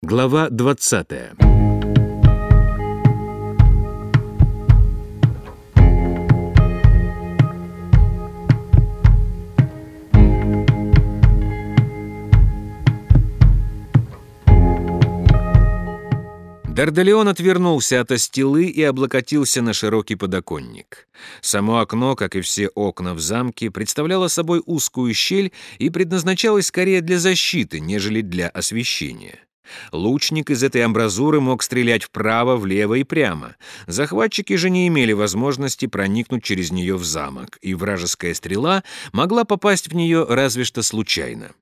Глава 20. Дардалеон отвернулся от остилы и облокотился на широкий подоконник. Само окно, как и все окна в замке, представляло собой узкую щель и предназначалось скорее для защиты, нежели для освещения. Лучник из этой амбразуры мог стрелять вправо, влево и прямо. Захватчики же не имели возможности проникнуть через нее в замок, и вражеская стрела могла попасть в нее разве что случайно.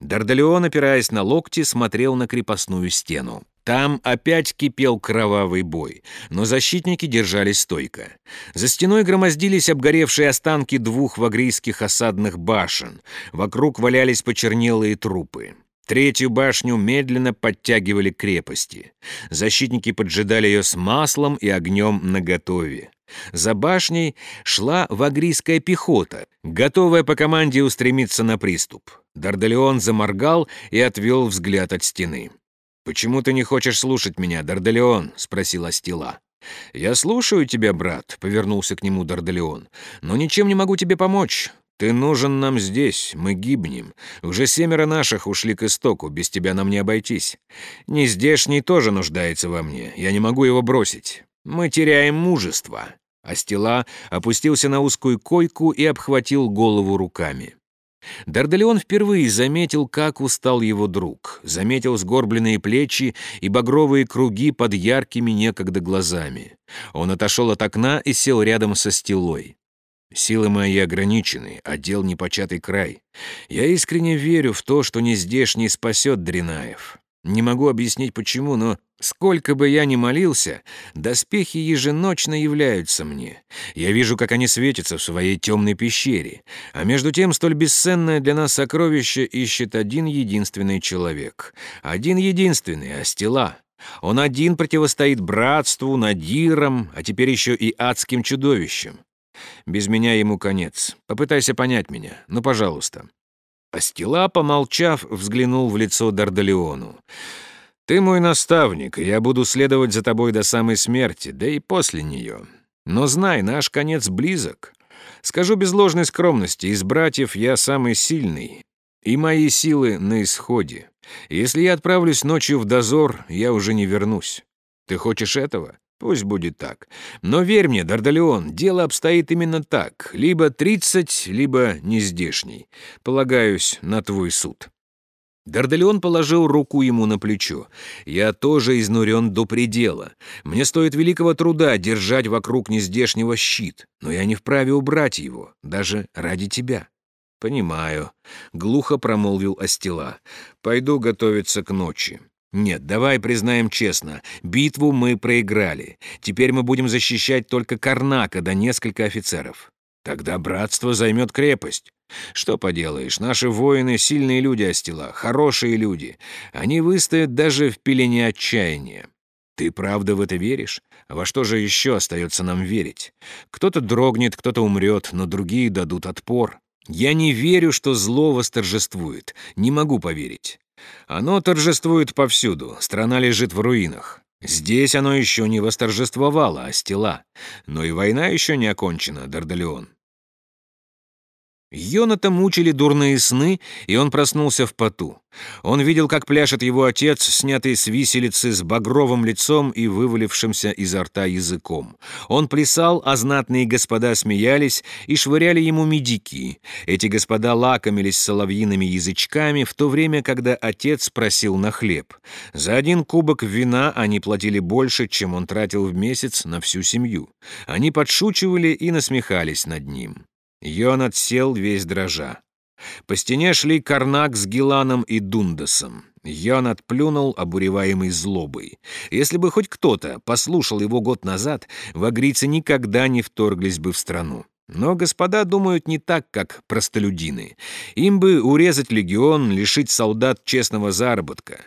Дардалеон, опираясь на локти, смотрел на крепостную стену. Там опять кипел кровавый бой, но защитники держались стойко. За стеной громоздились обгоревшие останки двух вагрийских осадных башен. Вокруг валялись почернелые трупы. Третью башню медленно подтягивали крепости. Защитники поджидали ее с маслом и огнем наготове. За башней шла вагрийская пехота, готовая по команде устремиться на приступ. Дардалеон заморгал и отвел взгляд от стены. «Почему ты не хочешь слушать меня, Дардалеон?» — спросила Стила. «Я слушаю тебя, брат», — повернулся к нему Дардалеон. «но ничем не могу тебе помочь. Ты нужен нам здесь, мы гибнем. Уже семеро наших ушли к истоку, без тебя нам не обойтись. Нездешний тоже нуждается во мне, я не могу его бросить. Мы теряем мужество». Астила опустился на узкую койку и обхватил голову руками. Дардалеон впервые заметил, как устал его друг, заметил сгорбленные плечи и багровые круги под яркими некогда глазами. Он отошел от окна и сел рядом со стелой. «Силы мои ограничены, а дел непочатый край. Я искренне верю в то, что нездешний спасет Дринаев. Не могу объяснить почему, но сколько бы я ни молился, доспехи еженочно являются мне. Я вижу, как они светятся в своей темной пещере. А между тем столь бесценное для нас сокровище ищет один единственный человек. Один единственный, Астила. Он один противостоит братству, надирам, а теперь еще и адским чудовищам. Без меня ему конец. Попытайся понять меня. Ну, пожалуйста. Астила, помолчав, взглянул в лицо Дардалеону. «Ты мой наставник, и я буду следовать за тобой до самой смерти, да и после нее. Но знай, наш конец близок. Скажу без ложной скромности, из братьев я самый сильный, и мои силы на исходе. Если я отправлюсь ночью в дозор, я уже не вернусь. Ты хочешь этого? Пусть будет так. Но верь мне, Дардалеон, дело обстоит именно так. Либо тридцать, либо нездешний. Полагаюсь на твой суд». Дардалеон положил руку ему на плечо. «Я тоже изнурен до предела. Мне стоит великого труда держать вокруг нездешнего щит, но я не вправе убрать его, даже ради тебя». «Понимаю», — глухо промолвил Астила. «Пойду готовиться к ночи. Нет, давай признаем честно, битву мы проиграли. Теперь мы будем защищать только Карнака да несколько офицеров. Тогда братство займет крепость. Что поделаешь, наши воины — сильные люди, Астила, хорошие люди. Они выстоят даже в пелене отчаяния. Ты правда в это веришь? Во что же еще остается нам верить? Кто-то дрогнет, кто-то умрет, но другие дадут отпор. Я не верю, что зло восторжествует. Не могу поверить. Оно торжествует повсюду, страна лежит в руинах. Здесь оно еще не восторжествовало, а стела. Но и война еще не окончена, Дардалеон. Йоната мучили дурные сны, и он проснулся в поту. Он видел, как пляшет его отец, снятый с виселицы с багровым лицом и вывалившимся изо рта языком. Он плясал, а знатные господа смеялись и швыряли ему медики. Эти господа лакомились соловьиными язычками, в то время, когда отец просил на хлеб. За один кубок вина они платили больше, чем он тратил в месяц на всю семью. Они подшучивали и насмехались над ним. Йонат сел весь дрожа. По стене шли Карнак с Гиланом и Дундасом. Йонат плюнул, обуреваемый злобой. Если бы хоть кто-то послушал его год назад, вагрийцы никогда не вторглись бы в страну. Но господа думают не так, как простолюдины. Им бы урезать легион, лишить солдат честного заработка.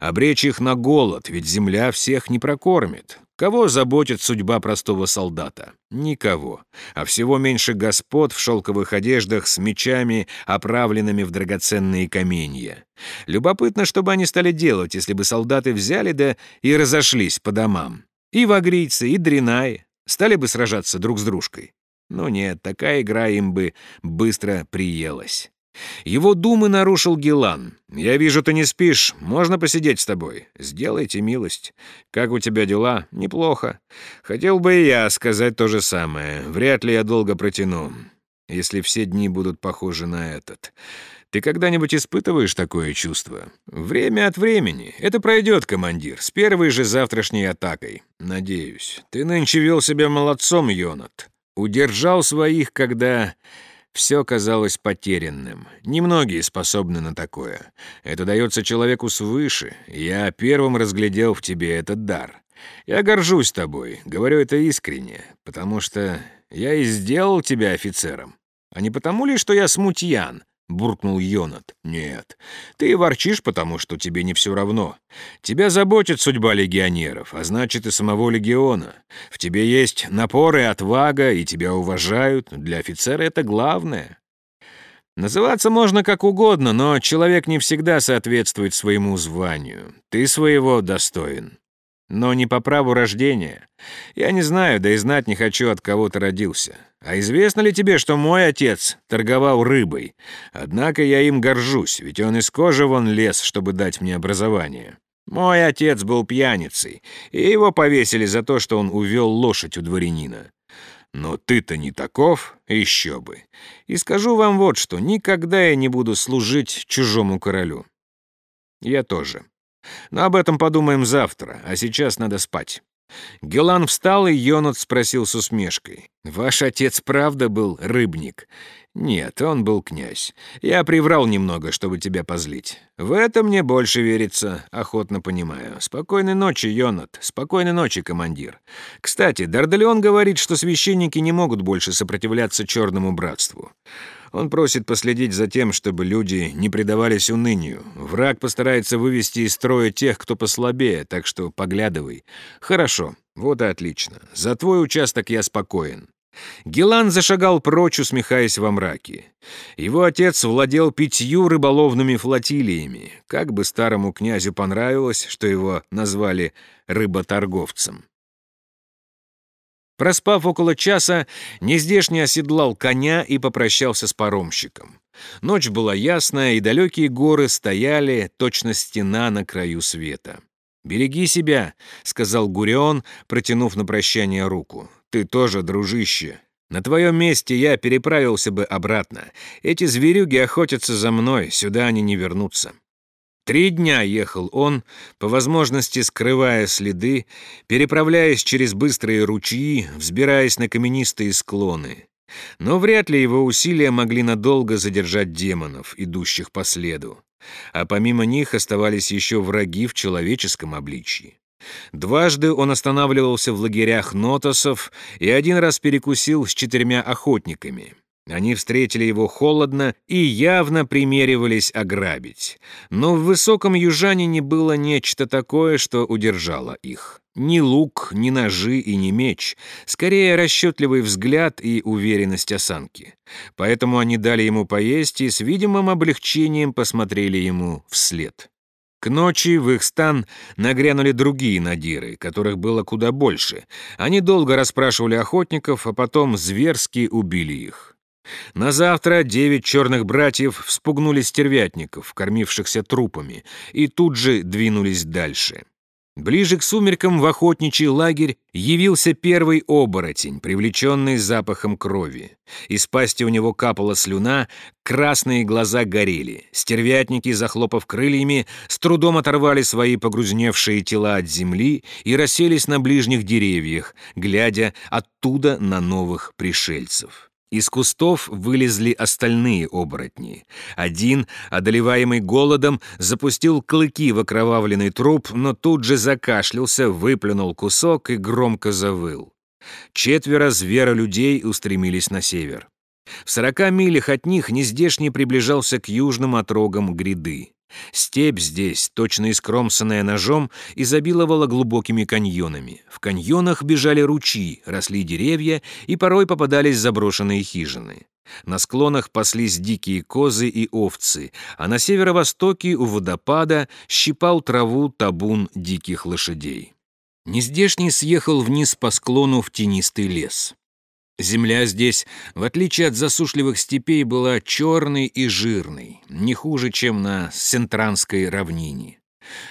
Обречь их на голод, ведь земля всех не прокормит. Кого заботит судьба простого солдата? Никого. А всего меньше господ в шелковых одеждах с мечами, оправленными в драгоценные каменья. Любопытно, что бы они стали делать, если бы солдаты взяли да и разошлись по домам. И вагрийцы, и дринай стали бы сражаться друг с дружкой. Но нет, такая игра им бы быстро приелась. Его думы нарушил Гелан. «Я вижу, ты не спишь. Можно посидеть с тобой? Сделайте милость. Как у тебя дела? Неплохо. Хотел бы и я сказать то же самое. Вряд ли я долго протяну, если все дни будут похожи на этот. Ты когда-нибудь испытываешь такое чувство? Время от времени. Это пройдет, командир, с первой же завтрашней атакой. Надеюсь. Ты нынче вел себя молодцом, Йонат. Удержал своих, когда все казалось потерянным. Немногие способны на такое. Это дается человеку свыше. Я первым разглядел в тебе этот дар. Я горжусь тобой, говорю это искренне, потому что я и сделал тебя офицером. А не потому ли, что я смутьян, буркнул Йонат. «Нет, ты ворчишь, потому что тебе не все равно. Тебя заботит судьба легионеров, а значит и самого легиона. В тебе есть напор и отвага, и тебя уважают. Для офицера это главное». Называться можно как угодно, но человек не всегда соответствует своему званию. Ты своего достоин но не по праву рождения. Я не знаю, да и знать не хочу, от кого ты родился. А известно ли тебе, что мой отец торговал рыбой? Однако я им горжусь, ведь он из кожи вон лез, чтобы дать мне образование. Мой отец был пьяницей, и его повесили за то, что он увел лошадь у дворянина. Но ты-то не таков, еще бы. И скажу вам вот что, никогда я не буду служить чужому королю. Я тоже. Но об этом подумаем завтра, а сейчас надо спать». Гелан встал, и Йонат спросил с усмешкой. «Ваш отец правда был рыбник?» «Нет, он был князь. Я приврал немного, чтобы тебя позлить. В это мне больше верится, охотно понимаю. Спокойной ночи, Йонат. Спокойной ночи, командир. Кстати, Дардалион говорит, что священники не могут больше сопротивляться Черному Братству. Он просит последить за тем, чтобы люди не предавались унынию. Враг постарается вывести из строя тех, кто послабее, так что поглядывай. Хорошо, вот и отлично. За твой участок я спокоен. Гелан зашагал прочь, усмехаясь во мраке. Его отец владел пятью рыболовными флотилиями. Как бы старому князю понравилось, что его назвали рыботорговцем. Проспав около часа, нездешний оседлал коня и попрощался с паромщиком. Ночь была ясная, и далекие горы стояли, точно стена на краю света. «Береги себя», — сказал Гурион, протянув на прощание руку. «Ты тоже, дружище. На твоем месте я переправился бы обратно. Эти зверюги охотятся за мной, сюда они не вернутся». Три дня ехал он, по возможности скрывая следы, переправляясь через быстрые ручьи, взбираясь на каменистые склоны. Но вряд ли его усилия могли надолго задержать демонов, идущих по следу. А помимо них оставались еще враги в человеческом обличии. Дважды он останавливался в лагерях нотосов и один раз перекусил с четырьмя охотниками. Они встретили его холодно и явно примеривались ограбить. Но в высоком южанине было нечто такое, что удержало их. Ни лук, ни ножи и ни меч. Скорее, расчетливый взгляд и уверенность осанки. Поэтому они дали ему поесть и с видимым облегчением посмотрели ему вслед. К ночи в их стан нагрянули другие надиры, которых было куда больше. Они долго расспрашивали охотников, а потом зверски убили их. На завтра девять черных братьев вспугнули стервятников, кормившихся трупами, и тут же двинулись дальше. Ближе к сумеркам в охотничий лагерь явился первый оборотень, привлеченный запахом крови. Из пасти у него капала слюна, красные глаза горели. Стервятники, захлопав крыльями, с трудом оторвали свои погрузневшие тела от земли и расселись на ближних деревьях, глядя оттуда на новых пришельцев. Из кустов вылезли остальные оборотни. Один, одолеваемый голодом, запустил клыки в окровавленный труп, но тут же закашлялся, выплюнул кусок и громко завыл. Четверо зверолюдей устремились на север. В сорока милях от них нездешний приближался к южным отрогам гряды. Степь здесь, точно искромсанная ножом, изобиловала глубокими каньонами. В каньонах бежали ручьи, росли деревья и порой попадались заброшенные хижины. На склонах паслись дикие козы и овцы, а на северо-востоке у водопада щипал траву табун диких лошадей. Нездешний съехал вниз по склону в тенистый лес. Земля здесь, в отличие от засушливых степей, была черной и жирной, не хуже, чем на Сентранской равнине.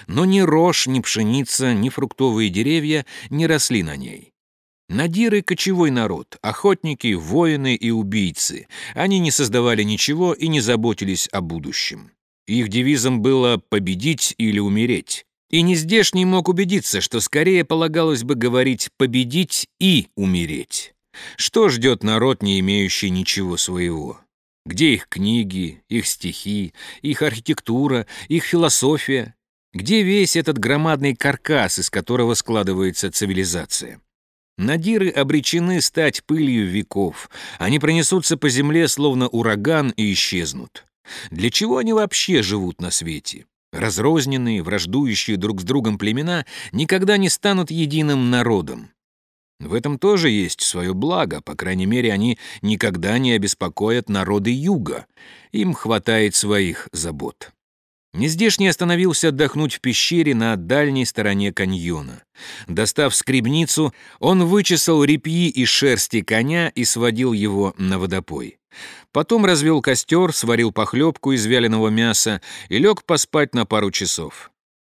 Но ни рожь, ни пшеница, ни фруктовые деревья не росли на ней. Надиры — кочевой народ, охотники, воины и убийцы. Они не создавали ничего и не заботились о будущем. Их девизом было «победить или умереть». И нездешний мог убедиться, что скорее полагалось бы говорить «победить и умереть». Что ждет народ, не имеющий ничего своего? Где их книги, их стихи, их архитектура, их философия? Где весь этот громадный каркас, из которого складывается цивилизация? Надиры обречены стать пылью веков. Они пронесутся по земле, словно ураган, и исчезнут. Для чего они вообще живут на свете? Разрозненные, враждующие друг с другом племена никогда не станут единым народом. В этом тоже есть свое благо, по крайней мере, они никогда не обеспокоят народы юга. Им хватает своих забот. Нездешний остановился отдохнуть в пещере на дальней стороне каньона. Достав скребницу, он вычесал репьи и шерсти коня и сводил его на водопой. Потом развел костер, сварил похлебку из вяленого мяса и лег поспать на пару часов.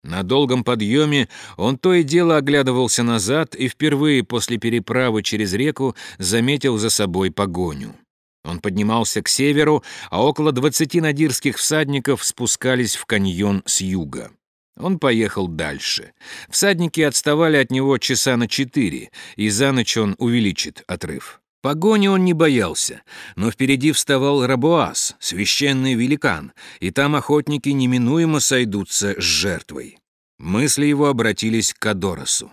На долгом подъеме он то и дело оглядывался назад и впервые после переправы через реку заметил за собой погоню. Он поднимался к северу, а около двадцати надирских всадников спускались в каньон с юга. Он поехал дальше. Всадники отставали от него часа на четыре, и за ночь он увеличит отрыв. Погони он не боялся, но впереди вставал Рабуаз, священный великан, и там охотники неминуемо сойдутся с жертвой. Мысли его обратились к Адоросу.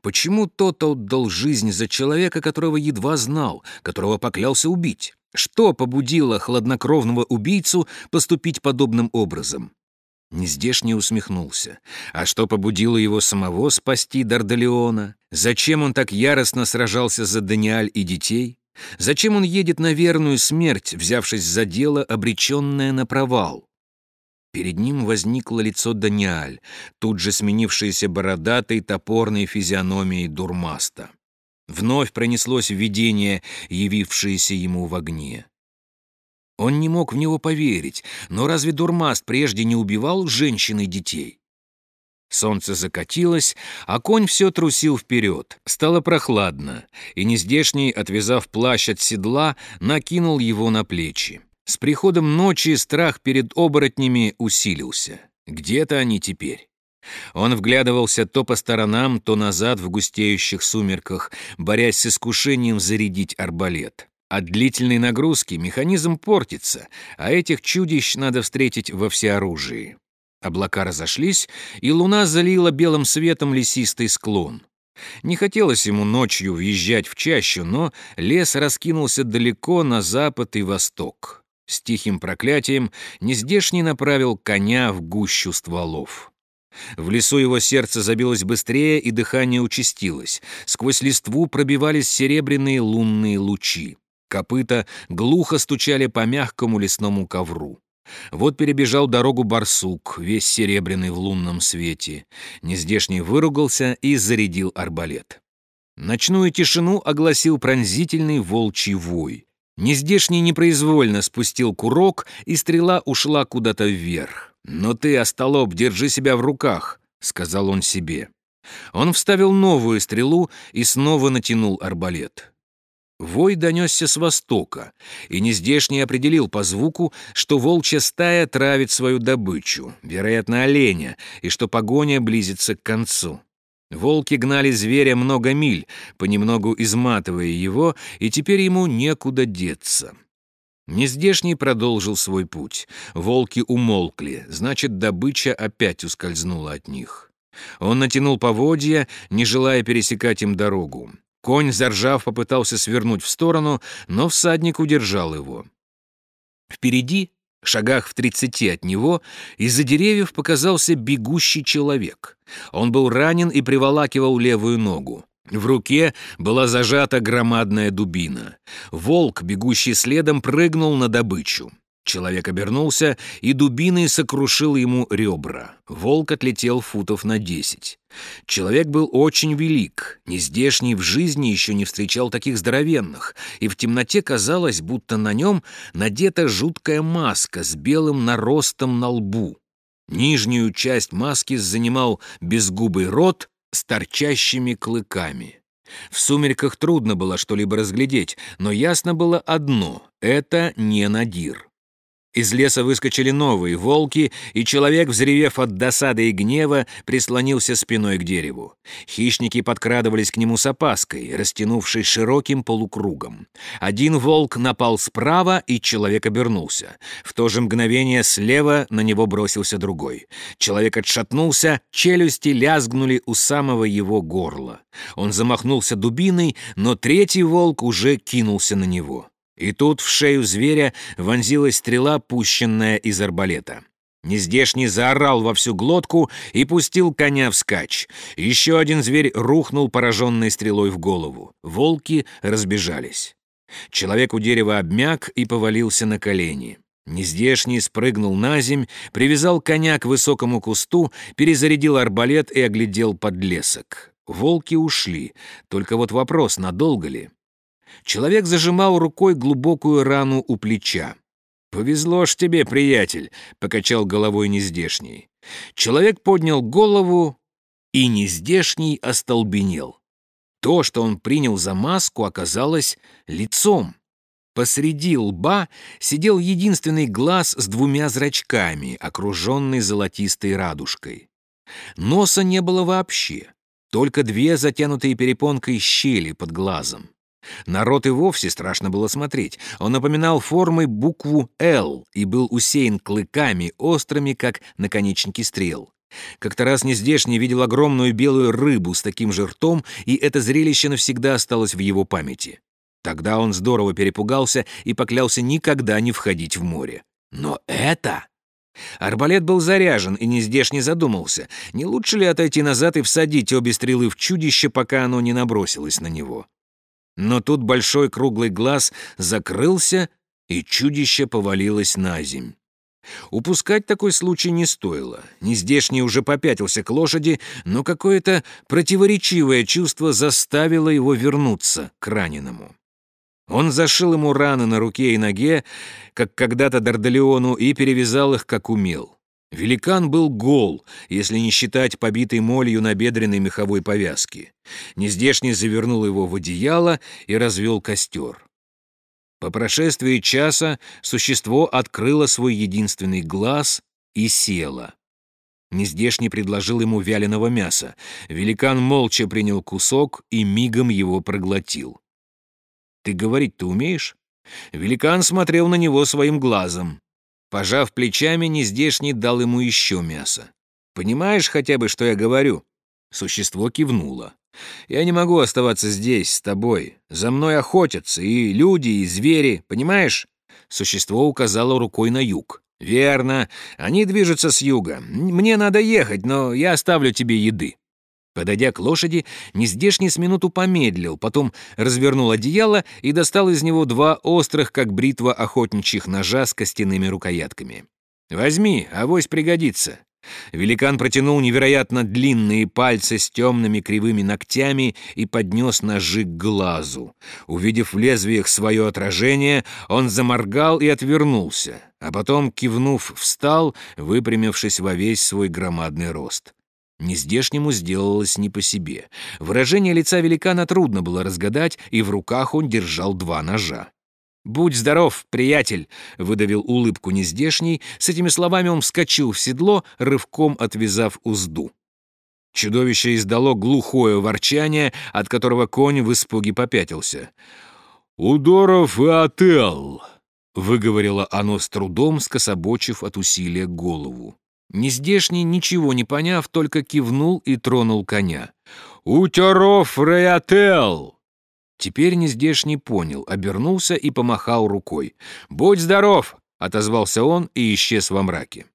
Почему тот отдал жизнь за человека, которого едва знал, которого поклялся убить? Что побудило хладнокровного убийцу поступить подобным образом? Нездешний усмехнулся. А что побудило его самого спасти Дардалеона? Зачем он так яростно сражался за Даниаль и детей? Зачем он едет на верную смерть, взявшись за дело, обреченное на провал? Перед ним возникло лицо Даниаль, тут же сменившееся бородатой топорной физиономией дурмаста. Вновь пронеслось видение, явившееся ему в огне. Он не мог в него поверить, но разве Дурмаст прежде не убивал женщин и детей? Солнце закатилось, а конь все трусил вперед. Стало прохладно, и нездешний, отвязав плащ от седла, накинул его на плечи. С приходом ночи страх перед оборотнями усилился. Где-то они теперь. Он вглядывался то по сторонам, то назад в густеющих сумерках, борясь с искушением зарядить арбалет. От длительной нагрузки механизм портится, а этих чудищ надо встретить во всеоружии. Облака разошлись, и луна залила белым светом лесистый склон. Не хотелось ему ночью въезжать в чащу, но лес раскинулся далеко на запад и восток. С тихим проклятием нездешний направил коня в гущу стволов. В лесу его сердце забилось быстрее, и дыхание участилось. Сквозь листву пробивались серебряные лунные лучи. Копыта глухо стучали по мягкому лесному ковру. Вот перебежал дорогу барсук, весь серебряный в лунном свете. Нездешний выругался и зарядил арбалет. Ночную тишину огласил пронзительный волчий вой. Нездешний непроизвольно спустил курок, и стрела ушла куда-то вверх. «Но ты, остолоп, держи себя в руках», — сказал он себе. Он вставил новую стрелу и снова натянул арбалет. Вой донесся с востока, и нездешний определил по звуку, что волчья стая травит свою добычу, вероятно, оленя, и что погоня близится к концу. Волки гнали зверя много миль, понемногу изматывая его, и теперь ему некуда деться. Нездешний продолжил свой путь. Волки умолкли, значит, добыча опять ускользнула от них. Он натянул поводья, не желая пересекать им дорогу. Конь, заржав, попытался свернуть в сторону, но всадник удержал его. Впереди, шагах в тридцати от него, из-за деревьев показался бегущий человек. Он был ранен и приволакивал левую ногу. В руке была зажата громадная дубина. Волк, бегущий следом, прыгнул на добычу. Человек обернулся и дубиной сокрушил ему ребра. Волк отлетел футов на десять. Человек был очень велик, нездешний в жизни еще не встречал таких здоровенных, и в темноте казалось, будто на нем надета жуткая маска с белым наростом на лбу. Нижнюю часть маски занимал безгубый рот с торчащими клыками. В сумерках трудно было что-либо разглядеть, но ясно было одно — это не Надир. Из леса выскочили новые волки, и человек, взревев от досады и гнева, прислонился спиной к дереву. Хищники подкрадывались к нему с опаской, растянувшись широким полукругом. Один волк напал справа, и человек обернулся. В то же мгновение слева на него бросился другой. Человек отшатнулся, челюсти лязгнули у самого его горла. Он замахнулся дубиной, но третий волк уже кинулся на него. И тут в шею зверя вонзилась стрела, пущенная из арбалета. Нездешний заорал во всю глотку и пустил коня вскачь. Еще один зверь рухнул, пораженной стрелой в голову. Волки разбежались. Человек у дерева обмяк и повалился на колени. Нездешний спрыгнул на земь, привязал коня к высокому кусту, перезарядил арбалет и оглядел подлесок. Волки ушли, только вот вопрос, надолго ли? Человек зажимал рукой глубокую рану у плеча. «Повезло ж тебе, приятель», — покачал головой нездешний. Человек поднял голову, и нездешний остолбенел. То, что он принял за маску, оказалось лицом. Посреди лба сидел единственный глаз с двумя зрачками, окруженный золотистой радужкой. Носа не было вообще, только две затянутые перепонкой щели под глазом. Народ и вовсе страшно было смотреть. Он напоминал формой букву «Л» и был усеян клыками, острыми, как наконечники стрел. Как-то раз нездешний видел огромную белую рыбу с таким же ртом, и это зрелище навсегда осталось в его памяти. Тогда он здорово перепугался и поклялся никогда не входить в море. Но это... Арбалет был заряжен, и нездешний задумался, не лучше ли отойти назад и всадить обе стрелы в чудище, пока оно не набросилось на него. Но тут большой круглый глаз закрылся, и чудище повалилось на земь. Упускать такой случай не стоило. Нездешний уже попятился к лошади, но какое-то противоречивое чувство заставило его вернуться к раненому. Он зашил ему раны на руке и ноге, как когда-то Дардалиону, и перевязал их, как умел. Великан был гол, если не считать побитой молью набедренной меховой повязки. Нездешний завернул его в одеяло и развел костер. По прошествии часа существо открыло свой единственный глаз и село. Нездешний предложил ему вяленого мяса. Великан молча принял кусок и мигом его проглотил. «Ты говорить-то умеешь?» Великан смотрел на него своим глазом. Пожав плечами, нездешний дал ему еще мясо. «Понимаешь хотя бы, что я говорю?» Существо кивнуло. «Я не могу оставаться здесь, с тобой. За мной охотятся и люди, и звери, понимаешь?» Существо указало рукой на юг. «Верно. Они движутся с юга. Мне надо ехать, но я оставлю тебе еды». Подойдя к лошади, нездешний с минуту помедлил, потом развернул одеяло и достал из него два острых, как бритва охотничьих ножа с костяными рукоятками. «Возьми, авось пригодится». Великан протянул невероятно длинные пальцы с темными кривыми ногтями и поднес ножи к глазу. Увидев в лезвиях свое отражение, он заморгал и отвернулся, а потом, кивнув, встал, выпрямившись во весь свой громадный рост. Нездешнему сделалось не по себе. Выражение лица великана трудно было разгадать, и в руках он держал два ножа. «Будь здоров, приятель!» — выдавил улыбку нездешний. С этими словами он вскочил в седло, рывком отвязав узду. Чудовище издало глухое ворчание, от которого конь в испуге попятился. «Удоров и отел!» — выговорило оно с трудом, скособочив от усилия голову. Нездешний, ничего не поняв, только кивнул и тронул коня. «Утеров Реятел!» Теперь нездешний понял, обернулся и помахал рукой. «Будь здоров!» — отозвался он и исчез во мраке.